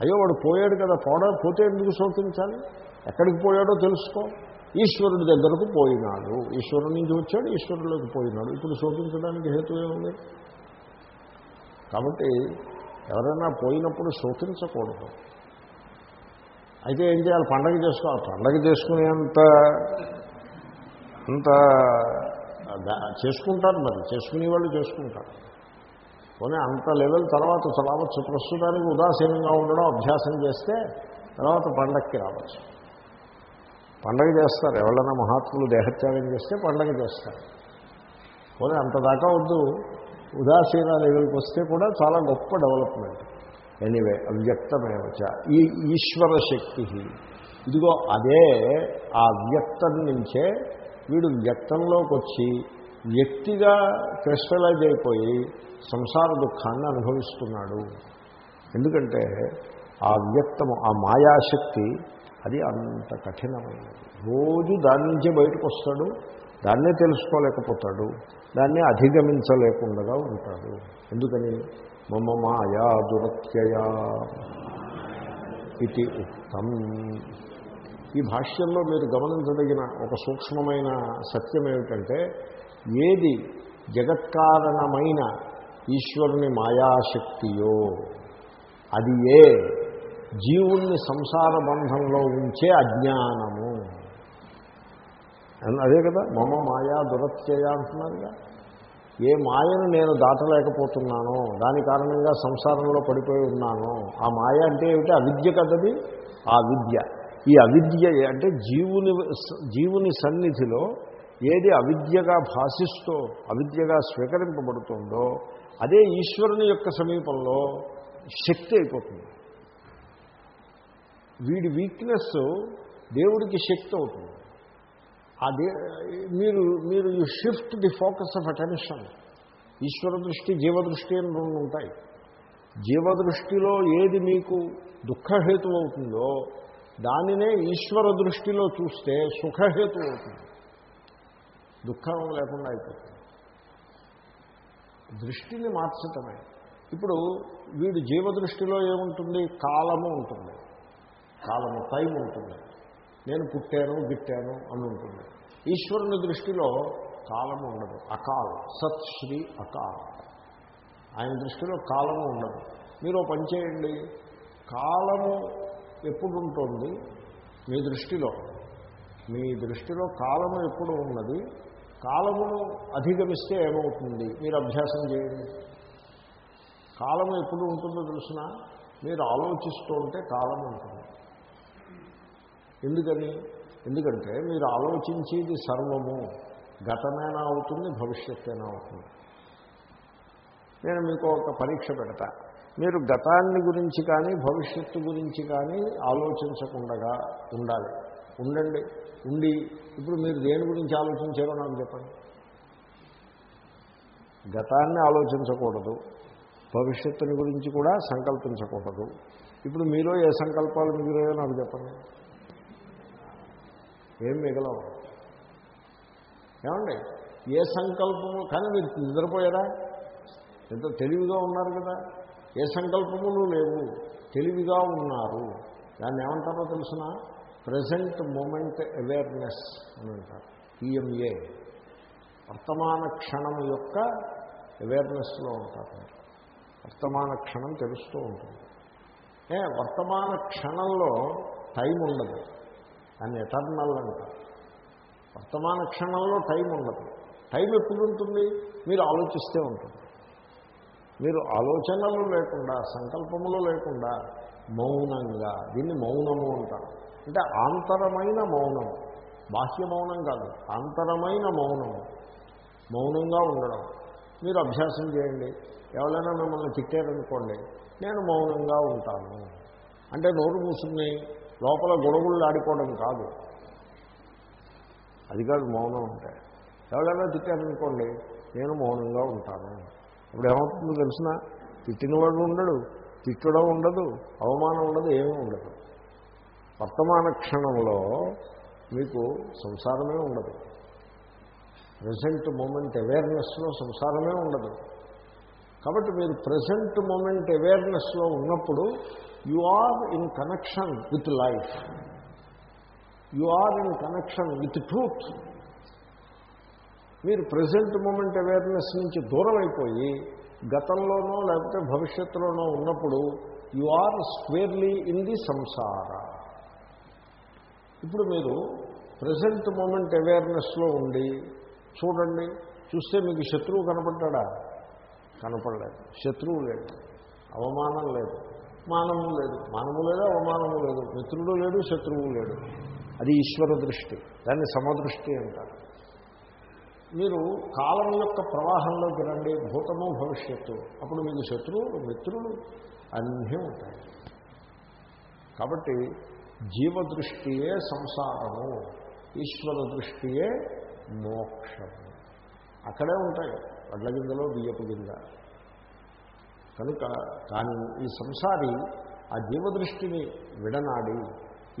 అయ్యో వాడు పోయాడు కదా పోడా పోతే ఎందుకు శోకించాలి? ఎక్కడికి పోయాడో తెలుసుకో. ఈశ్వరుడి దగ్గరకు పోయినాడు. ఈశ్వరుడి నుంచి వచ్చాడు ఈశ్వరుడిలోకి పోయినాడు. ఇప్పుడు శోకించడానికి హేతు ఏముంది? కాబట్టి ఎవరైనా పోయినప్పుడు శోకించకూడదు. అయితే ఏం చేయాలి? పండగ చేసుకోవాలి. పండగ చేసుకునేంత అంత చేసుకుంటారు మరి. చేసుకునే వాళ్ళు చేసుకుంటారు. పోనీ అంత లెవెల్ తర్వాత చదవచ్చు ప్రస్తుతానికి ఉదాసీనంగా ఉండడం అభ్యాసం చేస్తే తర్వాత పండగకి రావచ్చు. పండగ చేస్తారు. ఎవరైనా మహాత్ములు దేహత్యాగం చేస్తే పండగ చేస్తారు. పోనీ అంత దాకా వద్దు. ఉదాసీన లెవెల్కి వస్తే కూడా చాలా గొప్ప డెవలప్మెంట్. ఎనీవే అవ్యక్తమేవచ. ఈ ఈశ్వర శక్తి. ఇదిగో అదే ఆ వ్యక్తం నుంచే వీడు వ్యక్తంలోకి వచ్చి వ్యక్తిగా క్రిస్టలైజ్ అయిపోయి సంసార దుఃఖాన్ని అనుభవిస్తున్నాడు. ఎందుకంటే ఆ వ్యక్తము ఆ మాయాశక్తి అది అంత కఠినమైనది. రోజు దాని నుంచే బయటకు వస్తాడు దాన్నే తెలుసుకోలేకపోతాడు దాన్ని అధిగమించలేకుండా ఉంటాడు. ఎందుకని? మమ మాయా దురత్యయా. ఇది ఉత్తం ఈ భాష్యంలో మీరు గమనించదగిన ఒక సూక్ష్మమైన సత్యం ఏమిటంటే ఏది జగత్కారణమైన ఈశ్వరుని మాయాశక్తియో అది ఏ జీవుణ్ణి సంసార బంధంలో ఉంచే అజ్ఞానము. అదే కదా మమ మాయా దురత్యయ అంటున్నారుగా. ఏ మాయను నేను దాటలేకపోతున్నానో దాని కారణంగా సంసారంలో పడిపోయి ఉన్నానో ఆ మాయ అంటే ఏమిటి? అవిద్య కదది? ఆ విద్య. ఈ అవిద్య అంటే జీవుని జీవుని సన్నిధిలో ఏది అవిద్యగా భాషిస్తూ అవిద్యగా స్వీకరింపబడుతుందో అదే ఈశ్వరుని యొక్క సమీపంలో శక్తి అయిపోతుంది. వీడి వీక్నెస్ దేవుడికి శక్తి అవుతుంది. అదే మీరు మీరు you shift the focus of attention ఈశ్వర దృష్టి జీవదృష్టి అని రెండు ఉంటాయి. జీవదృష్టిలో ఏది మీకు దుఃఖహేతు అవుతుందో దానినే ఈశ్వర దృష్టిలో చూస్తే సుఖహేతు అవుతుంది. దుఃఖం లేకుండా అయిపోతుంది. దృష్టిని మార్చటమే. ఇప్పుడు వీడు జీవదృష్టిలో ఏముంటుంది? కాలము ఉంటుంది. కాలము టైం ఉంటుంది. నేను పుట్టాను గిట్టాను అని ఉంటుంది. ఈశ్వరుని దృష్టిలో కాలము ఉండదు. అకాల్ సత్ శ్రీ అకాల్. ఆయన దృష్టిలో కాలము ఉండదు. మీరు పని చేయండి. కాలము ఎప్పుడు ఉంటుంది మీ దృష్టిలో. మీ దృష్టిలో కాలము ఎప్పుడు ఉన్నది? కాలమును అధిగమిస్తే ఏమవుతుంది? మీరు అభ్యాసం చేయండి. కాలము ఎప్పుడు ఉంటుందో తెలుసిన? మీరు ఆలోచిస్తూ ఉంటే కాలం ఉంటుంది. ఎందుకని? ఎందుకంటే మీరు ఆలోచించేది సర్వము. గతమైనా అవుతుంది? భవిష్యత్తైనా అవుతుంది? నేను మీకు ఒక పరీక్ష పెడతాను మీరు గతాన్ని గురించి కానీ భవిష్యత్తు గురించి కానీ ఆలోచించకుండా ఉండాలి. ఉండండి. ఉండి ఇప్పుడు మీరు దేని గురించి ఆలోచించారో నాకు చెప్పండి. గతాన్ని ఆలోచించకూడదు. భవిష్యత్తుని గురించి కూడా సంకల్పించకూడదు. ఇప్పుడు మీలో ఏ సంకల్పాలు మిగిలాయో నాకు చెప్పండి. ఏం మిగలవు? ఏమండి? ఏ సంకల్పము? కానీ మీరు నిద్రపోయారా? ఎంతో తెలివిగా ఉన్నారు కదా. ఏ సంకల్పములు లేవు? తెలివిగా ఉన్నారు. దాన్ని ఏమంటారో తెలిసిన? ప్రజెంట్ మూమెంట్ అవేర్నెస్ అని అంటారు. పిఎంఏ వర్తమాన క్షణం యొక్క అవేర్నెస్లో ఉంటారు. వర్తమాన క్షణం తెలుస్తూ ఉంటుంది. ఏ వర్తమాన క్షణంలో టైం ఉండదు. దాన్ని ఎటర్నల్ అంటారు. వర్తమాన క్షణంలో టైం ఉండదు. టైం ఎప్పుడు ఉంటుంది? మీరు ఆలోచిస్తే ఉంటుంది. మీరు ఆలోచనలు లేకుండా సంకల్పములు లేకుండా మౌనంగా దీన్ని మౌనము అంటారు. అంటే ఆంతరమైన మౌనం. బాహ్య మౌనం కాదు ఆంతరమైన మౌనము మౌనంగా ఉండడం. మీరు అభ్యాసం చేయండి. ఎవరైనా మిమ్మల్ని తిట్టారనుకోండి నేను మౌనంగా ఉంటాను. అంటే నోరు మూసుకుని లోపల గొడవలు ఆడిపోవడం కాదు. అది కాదు మౌనం అంటే. ఎవరైనా తిట్టారనుకోండి నేను మౌనంగా ఉంటాను. ఇప్పుడు ఏమవుతుందో తెలిసిన తిట్టినవాడు ఉండడు తిట్టడం ఉండదు అవమానం ఉండదు ఏమీ ఉండదు. వర్తమాన క్షణంలో మీకు సంసారమే ఉండదు. ప్రజెంట్ మూమెంట్ అవేర్నెస్లో సంసారమే ఉండదు. కాబట్టి మీరు ప్రజెంట్ మూమెంట్ అవేర్నెస్లో ఉన్నప్పుడు you are in connection with life. You are in connection with truth. మీరు ప్రజెంట్ మూమెంట్ అవేర్నెస్ నుంచి దూరం అయిపోయి గతంలోనో లేకపోతే భవిష్యత్తులోనో ఉన్నప్పుడు you are squarely in the సంసార ఇప్పుడు మీరు ప్రజెంట్ మూమెంట్ అవేర్నెస్లో ఉండి చూడండి చూస్తే మీకు శత్రువు కనపడ్డా కనపడలేదు. శత్రువు లేదు. అవమానం లేదు. మానము లేదు. మానము లేదు అవమానము లేదు. మిత్రుడు లేడు శత్రువు లేడు. అది ఈశ్వర దృష్టి. దాన్ని సమదృష్టి అంటారు. మీరు కాలం యొక్క ప్రవాహంలోకి రండి భూతము భవిష్యత్తు. అప్పుడు మీకు శత్రువులు మిత్రులు అన్నీ ఉంటాయి. కాబట్టి జీవదృష్టియే సంసారము ఈశ్వర దృష్టియే మోక్షము. అక్కడే ఉంటాయి వడ్ల గింజలో బియ్యపు గింజ. కనుక కానీ ఈ సంసారి ఆ జీవదృష్టిని విడనాడి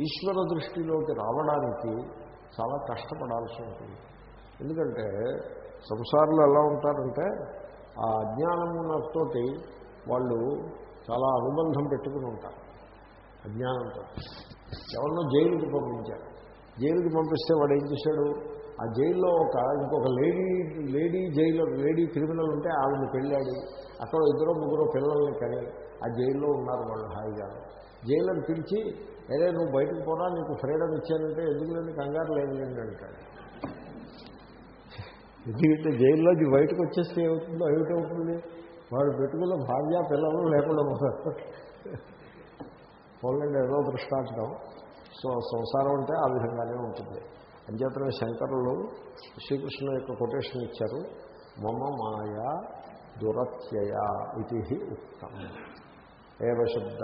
ఈశ్వర దృష్టిలోకి రావడానికి చాలా కష్టపడాల్సి ఉంటుంది. ఎందుకంటే సంసారంలో ఎలా ఉంటారంటే ఆ అజ్ఞానమునతోటి వాళ్ళు చాలా అనుబంధం పెట్టుకుని ఉంటారు. అజ్ఞానంతో. ఎవరినో జైలుకి పంపించారు. జైలుకి పంపిస్తే వాడు ఏం చేశాడు? ఆ జైల్లో ఒక ఇంకొక lady lady jail lady criminal ఉంటే ఆవిడని పెళ్ళాడు అక్కడ ఇద్దరు ముగ్గురు పిల్లల్ని కని ఆ జైల్లో ఉన్నారు వాళ్ళు హాయిగా. జైలను పిలిచి అదే నువ్వు బయటకు పోరా నీకు ఫ్రీడమ్ ఇచ్చానంటే ఎందుకు లేని కంగారు లేదు లేండి అంటాడు. ఎందుకంటే జైల్లోకి బయటకు వచ్చేస్తే ఏమవుతుందో ఏమిటవుతుంది వాడు పెట్టుకున్న భార్య పిల్లలు లేకుండా పోలండి ఏదో దృష్టాంతం. సో సంసారం అంటే ఆ విధంగానే ఉంటుంది. అంచేతనే శంకరులు శ్రీకృష్ణ యొక్క కొటేషన్ ఇచ్చారు. మమ మాయా దురత్యయ ఇది ఉత్తం ఏవ శబ్ద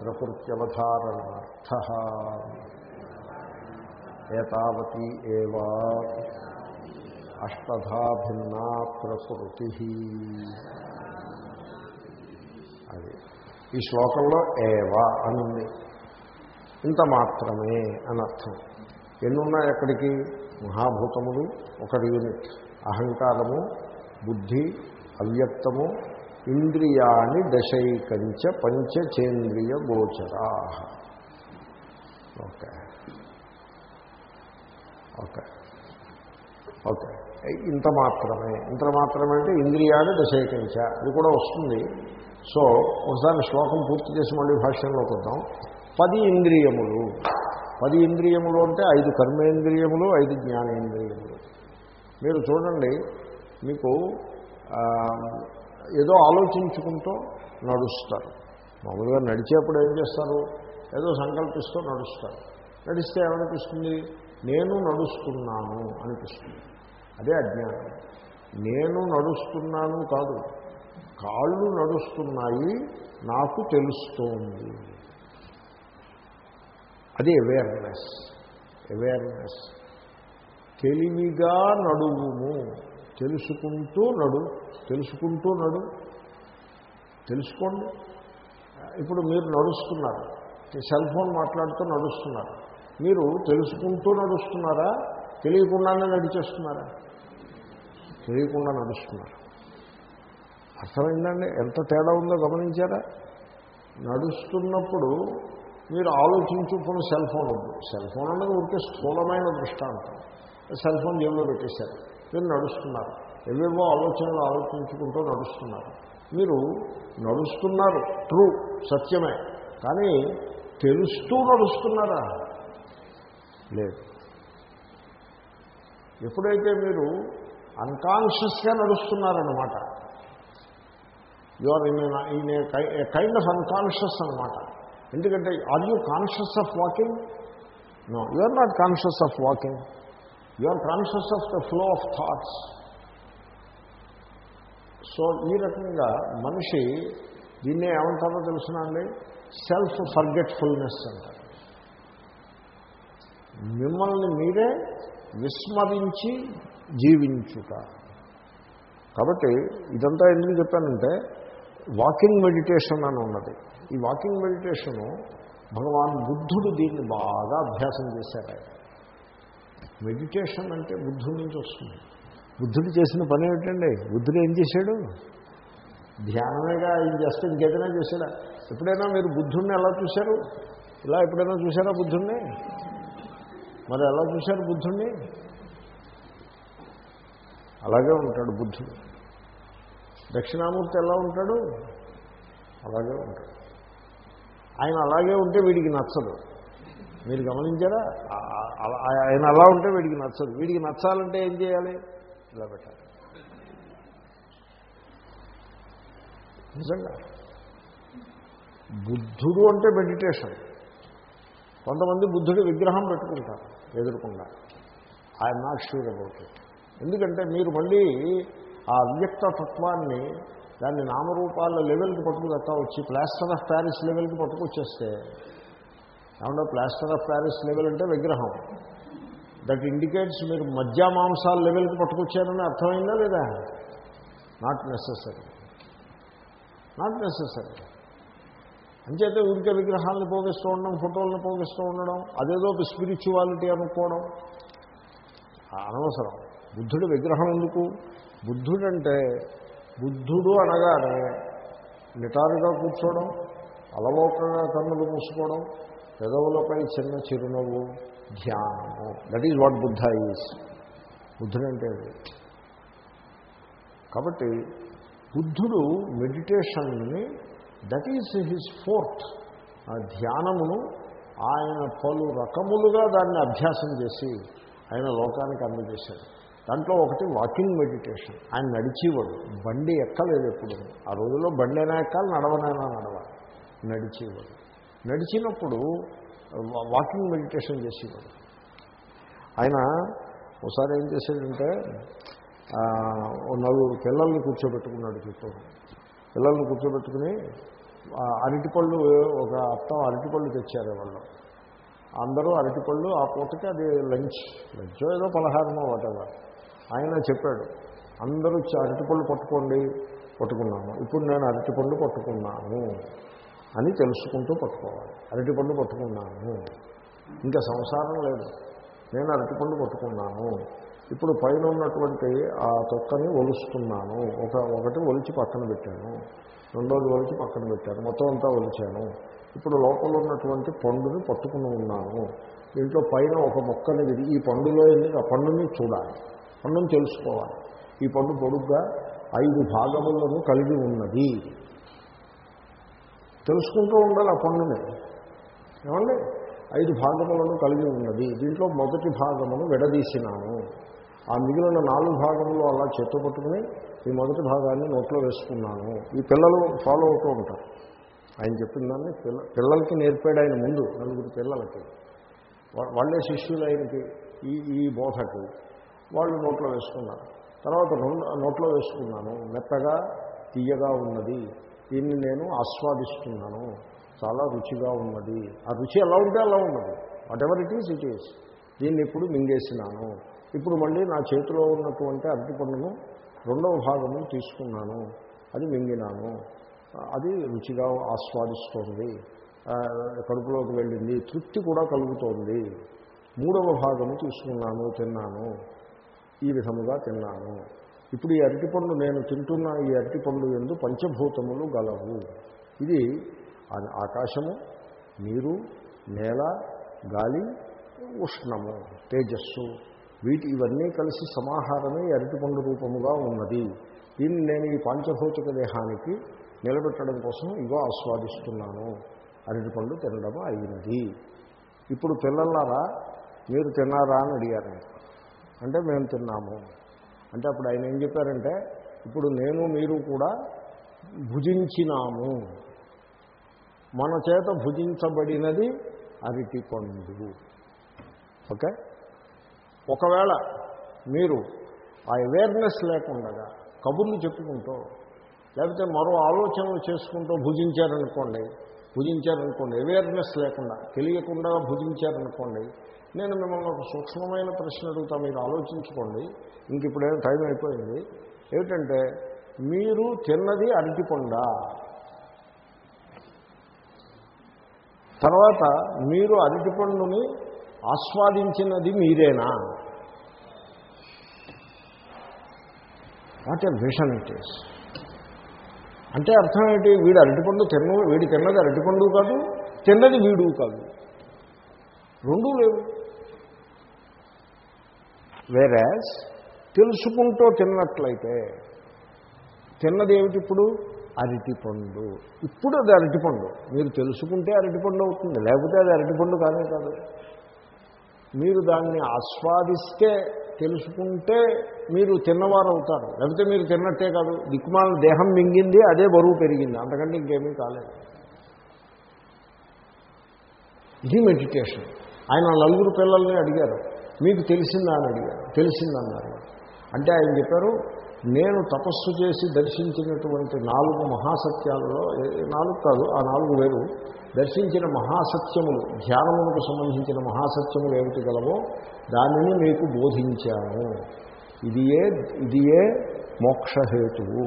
ప్రకృత్యవధారణార్థ. ఏతావతి ఏవా అష్టధా భిన్నా ప్రకృతి అది. ఈ శ్లోకంలో ఏవా అని ఇంత మాత్రమే అనర్థం. ఎన్నున్నాయి ఎక్కడికి? మహాభూతములు ఒక యూనిట్. అహంకారము బుద్ధి అవ్యక్తము ఇంద్రియాని దశైకంచ పంచచేంద్రియ గోచరా. ఓకే. ఓకే. ఓకే. ఇంత మాత్రమే. ఇంత మాత్రమే అంటే ఇంద్రియాలు దశేకించ అది కూడా వస్తుంది. సో ఒకసారి శ్లోకం పూర్తి చేసి మళ్ళీ భాష్యంలోకి వద్దాం. పది ఇంద్రియములు. పది ఇంద్రియములు అంటే ఐదు కర్మేంద్రియములు ఐదు జ్ఞానేంద్రియములు. మీరు చూడండి మీకు ఏదో ఆలోచించుకుంటూ నడుస్తారు. మామూలుగా నడిచేప్పుడు ఏం చేస్తారు? ఏదో సంకల్పిస్తూ నడుస్తారు. నడిస్తే ఏమనిపిస్తుంది? నేను నడుస్తున్నాను అనిపిస్తుంది. అదే అజ్ఞానం. నేను నడుస్తున్నాను కాదు కాళ్ళు నడుస్తున్నాయి నాకు తెలుస్తోంది. అది అవేర్నెస్ అవేర్నెస్ తెలివిగా నడువుము తెలుసుకుంటూ నడు తెలుసుకుంటూ నడు. తెలుసుకోండి. ఇప్పుడు మీరు నడుస్తున్నారు సెల్ ఫోన్ మాట్లాడుతూ నడుస్తున్నారు. మీరు తెలుసుకుంటూ నడుస్తున్నారా? తెలియకుండానే నడిచేస్తున్నారా. తెలియకుండా నడుస్తున్నారు. అర్థమైందండి? ఎంత తేడా ఉందో గమనించారా? నడుస్తున్నప్పుడు మీరు ఆలోచించుకున్న సెల్ ఫోన్ ఉంది సెల్ ఫోన్ అనేది ఉంటే స్థూలమైన దృష్టాంతం. సెల్ ఫోన్ జేబులో పెట్టేశారు. మీరు నడుస్తున్నారు. ఎవేవో ఆలోచనలు ఆలోచించుకుంటూ నడుస్తున్నారు. మీరు నడుస్తున్నారు. ట్రూ సత్యమే. కానీ తెలుస్తూ నడుస్తున్నారా? లేదు. ఎప్పుడైతే మీరు అన్కాన్షియస్గా నడుస్తున్నారన్నమాట you are in in a kind of unconscious అనమాట ఎందుకంటే are you conscious of walking no you are not conscious of walking you are conscious of the flow of thoughts so ఈ రకంగా మనిషి దీన్ని ఏమంటారో తెలుసునా అండి? సెల్ఫ్ ఫర్గెట్ఫుల్నెస్ అంటారు. మిమ్మల్ని మీరే విస్మరించి జీవించుట. కాబట్టి ఇదంతా ఎందుకు చెప్పానంటే వాకింగ్ మెడిటేషన్ అని ఉన్నది. ఈ వాకింగ్ మెడిటేషను భగవాన్ బుద్ధుడు దీన్ని బాగా అభ్యాసం చేశారు ఆయన. మెడిటేషన్ అంటే బుద్ధుడి నుంచి వస్తుంది. బుద్ధుడు చేసిన పని ఏమిటండి? బుద్ధుడు ఏం చేశాడు? ధ్యానమేగా ఆయన చేస్తే ఇంకేదైనా చేశాడా? ఎప్పుడైనా మీరు బుద్ధుడిని ఎలా చూశారు? ఇలా ఎప్పుడైనా చూసారా బుద్ధుడిని మరి ఎలా చూశారు బుద్ధుడిని అలాగే ఉంటాడు బుద్ధుడు. దక్షిణామూర్తి ఎలా ఉంటాడు? అలాగే ఉంటాడు. ఆయన అలాగే ఉంటే వీడికి నచ్చదు. మీరు గమనించారా? ఆయన అలా ఉంటే వీడికి నచ్చదు. వీడికి నచ్చాలంటే ఏం చేయాలి? ఇలా పెట్టాలి. నిజంగా. బుద్ధుడు అంటే మెడిటేషన్. కొంతమంది బుద్ధుడి విగ్రహం పెట్టుకుంటారు. ఎదురుకుండా I'm not sure about it ఎందుకంటే మీరు మళ్ళీ ఆ అవ్యక్త తత్వాన్ని దాన్ని నామరూపాల లెవెల్కి పట్టుకుదక్కా వచ్చి ప్లాస్టర్ ఆఫ్ ప్యారిస్ లెవెల్కి పట్టుకొచ్చేస్తే ఏమన్నా ప్లాస్టర్ ఆఫ్ ప్యారిస్ లెవెల్ అంటే విగ్రహం. దట్ ఇండికేట్స్ మీరు మధ్య మాంసాల లెవెల్కి పట్టుకొచ్చారని అర్థమైందా లేదా? నాట్ నెససరీ నాట్ నెససరీ అంచేతే ఊరికే విగ్రహాలను పోగిస్తూ ఉండడం ఫోటోలను పోగిస్తూ ఉండడం అదేదో స్పిరిచువాలిటీ అనుకోవడం. అనవసరం. బుద్ధుడి విగ్రహం ఎందుకు? బుద్ధుడంటే బుద్ధుడు అనగానే నిటారుగా కూర్చోవడం అలవోకంగా కన్నులు మూసుకోవడం పెదవులపై చిన్న చిరునవ్వు ధ్యానము. That is what Buddha is బుద్ధుడంటే కాబట్టి బుద్ధుడు మెడిటేషన్ని దట్ ఈజ్ హిజ్ ఫోర్త్ ఆ ధ్యానమును ఆయన పలు రకములుగా దాన్ని అభ్యాసం చేసి ఆయన లోకానికి అందజేశాడు దాంట్లో ఒకటి వాకింగ్ మెడిటేషన్. ఆయన నడిచేవాడు. బండి ఎక్కలేదు ఎప్పుడు. ఆ రోజుల్లో బండి అయినా ఎక్కాలి నడవనైనా నడవాలి. నడిచేవాడు. నడిచినప్పుడు వా- వాకింగ్ మెడిటేషన్ చేసేవాడు. ఆయన ఒకసారి ఏం చేశాడంటే నలుగురు పిల్లల్ని కూర్చోబెట్టుకున్నాడు చుట్టూ. పిల్లల్ని కూర్చోబెట్టుకుని అరటిపళ్ళు ఒక అత్తం అరటిపళ్ళు తెచ్చారు వాళ్ళు. అందరూ అరటిపళ్ళు ఆ పూటకి అది లంచ్. లంచ్ ఏదో పలహారమో వాటెవర్. ఆయన చెప్పాడు అందరూ అరటిపళ్ళు పట్టుకోండి పట్టుకున్నాము. ఇప్పుడు నేను అరటిపళ్ళు పట్టుకున్నాను అని తెలుసుకుంటూ పట్టుకోవాలి. అరటిపళ్ళు పట్టుకున్నాను. ఇంకా సంసారం లేదు. నేను అరటిపళ్ళు పట్టుకున్నాను ఇప్పుడు పైన ఉన్నటువంటి ఆ తొక్కని ఒలుస్తున్నాను. ఒక ఒకటి ఒలిచి పక్కన పెట్టాను. రెండోది ఒలిచి పక్కన పెట్టాను. మొత్తం అంతా ఒలిచాను. ఇప్పుడు లోపల ఉన్నటువంటి పండుని పట్టుకుని ఉన్నాను. దీంట్లో పైన ఒక మొక్కని విడి ఈ పండులో ఆ పండుని చూడాలి. పండుని తెలుసుకోవాలి. ఈ పండు పొడుగ్గా ఐదు భాగములను కలిగి ఉన్నది. తెలుసుకుంటూ ఉండాలి ఆ పండుని. ఏమండి? ఐదు భాగములను కలిగి ఉన్నది. దీంట్లో మొదటి భాగమును విడదీసినాను. ఆ మిగిలిన నాలుగు భాగంలో అలా చేత్తో పట్టుకుని ఈ మొదటి భాగాన్ని నోట్లో వేసుకున్నాను. ఈ పిల్లలు ఫాలో అవుతూ ఉంటారు. ఆయన చెప్పిన దాన్ని పిల్ల పిల్లలకి నేర్పాడు ఆయన ముందు నలుగురు పిల్లలకి. వా- వాళ్ళే శిష్యులు ఆయనకి ఈ ఈ బోధకి. వాళ్ళు నోట్లో వేసుకున్నారు. తర్వాత రెండు నోట్లో వేసుకున్నాను. మెత్తగా తీయగా ఉన్నది. దీన్ని నేను ఆస్వాదిస్తున్నాను. చాలా రుచిగా ఉన్నది. ఆ రుచి ఎలా ఉంటే అలా ఉన్నది. Whatever it is it is దీన్ని ఇప్పుడు మింగేసినాను. ఇప్పుడు మళ్ళీ నా చేతిలో ఉన్నటువంటి అరటిపండును రెండవ భాగము తీసుకున్నాను. అది మింగినాను. అది రుచిగా ఆస్వాదిస్తోంది. కడుపులోకి వెళ్ళింది. తృప్తి కూడా కలుగుతోంది. మూడవ భాగము తీసుకున్నాను తిన్నాను. ఈ విధముగా తిన్నాను. ఇప్పుడు ఈ అరటిపండు నేను తింటున్న ఈ అరటిపండు ఎందు పంచభూతములు గలవు. ఇది ఆ- ఆకాశము నీరు నేల గాలి ఉష్ణము తేజస్సు. వీటి ఇవన్నీ కలిసి సమాహారమే అరటిపండు రూపముగా ఉన్నది. దీన్ని నేను ఈ పాంచభౌతిక దేహానికి నిలబెట్టడం కోసం ఇగో ఆస్వాదిస్తున్నాను. అరటిపండు తినడం అయినది. ఇప్పుడు పిల్లలారా మీరు తిన్నారా అని అడిగారు అంటే మేము తిన్నాము. అంటే అప్పుడు ఆయన ఏం చెప్పారంటే ఇప్పుడు నేను మీరు కూడా భుజించినాము. మన చేత భుజించబడినది అరటిపండు. ఓకే? ఒకవేళ మీరు ఆ అవేర్నెస్ లేకుండా కబుర్లు చెప్పుకుంటూ లేకపోతే మరో ఆలోచనలు చేసుకుంటూ భుజించారనుకోండి భుజించారనుకోండి అవేర్నెస్ లేకుండా తెలియకుండా భుజించారనుకోండి నేను మిమ్మల్ని ఒక సూక్ష్మమైన ప్రశ్న అడుగుతా మీరు ఆలోచించుకోండి ఇంక ఇప్పుడేం టైం అయిపోయింది. ఏమిటంటే మీరు తిన్నది అరటిపండ. తర్వాత మీరు అరటిపండుని ఆస్వాదించినది మీరేనా? What a vision it is అంటే అర్థం ఏంటి? వీడు అరటిపండు తిన్న వీడి తిన్నది అరటిపండు కాదు తిన్నది వీడు కాదు. రెండూ లేవు. వేరాజ్ తెలుసుకుంటూ తిన్నట్లయితే తిన్నది ఏమిటి ఇప్పుడు? అరటిపండు. ఇప్పుడు అది అరటిపండు. మీరు తెలుసుకుంటే అరటిపండు అవుతుంది లేకపోతే అది అరటిపండు కానే కాదు. మీరు దాన్ని ఆస్వాదిస్తే తెలుసుకుంటే మీరు తిన్నవారు అవుతారు లేకపోతే మీరు తిన్నట్టే కాదు. దిక్కుమాల దేహం మింగింది అదే బరువు పెరిగింది. అంతకంటే ఇంకేమీ కాలేదు. ఇది మెడిటేషన్. ఆయన నలుగురు పిల్లల్ని అడిగారు. మీకు తెలిసిందా అని అడిగారు. తెలిసిందన్నారు. అంటే ఆయన చెప్పారు నేను తపస్సు చేసి దర్శించినటువంటి నాలుగు మహాసత్యాలలో నాలుగు కాదు ఆ నాలుగు వేరు. దర్శించిన మహాసత్యములు ధ్యానములకు సంబంధించిన మహాసత్యములు ఏమిటి గలవో దానిని మీకు బోధించాను. ఇది ఏ ఇది ఏ మోక్షహేతువు.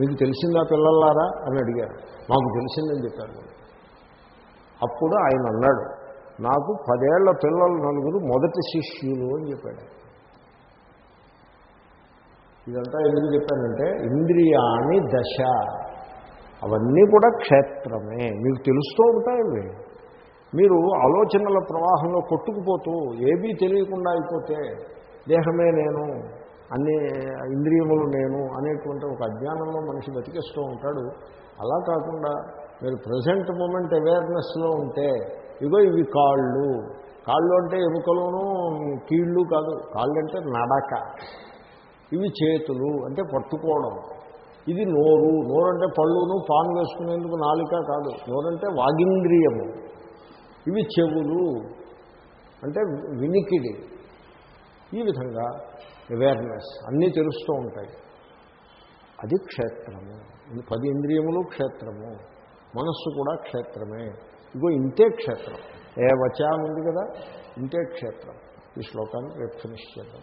మీకు తెలిసిందా పిల్లలారా అని అడిగారు. మాకు తెలిసిందని చెప్పారు. అప్పుడు ఆయన అన్నాడు నాకు పదేళ్ళ పిల్లలు నలుగురు మొదటి శిష్యులు అని చెప్పాడు. ఇదంతా ఎందుకు చెప్పానంటే ఇంద్రియాణి దశ. అవన్నీ కూడా క్షేత్రమే. మీకు తెలుస్తూ ఉంటాయి అవి మీరు ఆలోచనల ప్రవాహంలో కొట్టుకుపోతూ ఏమీ తెలియకుండా అయిపోతే దేహమే నేను అన్ని ఇంద్రియములు నేను అనేటువంటి ఒక అజ్ఞానంలో మనిషి బతికేస్తూ ఉంటాడు. అలా కాకుండా మీరు ప్రజెంట్ మూమెంట్ అవేర్నెస్లో ఉంటే ఇగో ఇవి కాళ్ళు. కాళ్ళు అంటే ఎముకలోనూ కీళ్ళు కాదు. కాళ్ళు అంటే నడక. ఇవి చేతులు అంటే పట్టుకోవడం. ఇది నోరు నోరు అంటే పళ్ళును పాన్ వేసుకునేందుకు నాలిక కాదు. నోరంటే వాగింద్రియము. ఇవి చెవులు అంటే వినికిడి. ఈ విధంగా అవేర్నెస్ అన్నీ తెలుస్తూ ఉంటాయి. అది క్షేత్రము. పది ఇంద్రియములు క్షేత్రము. మనస్సు కూడా క్షేత్రమే. ఇగో ఇంతే క్షేత్రం. ఏ వచాన్ ఉంది కదా? ఇంతే క్షేత్రం. ఈ శ్లోకాన్ని రేపు ఫినిష్ చేద్దాం.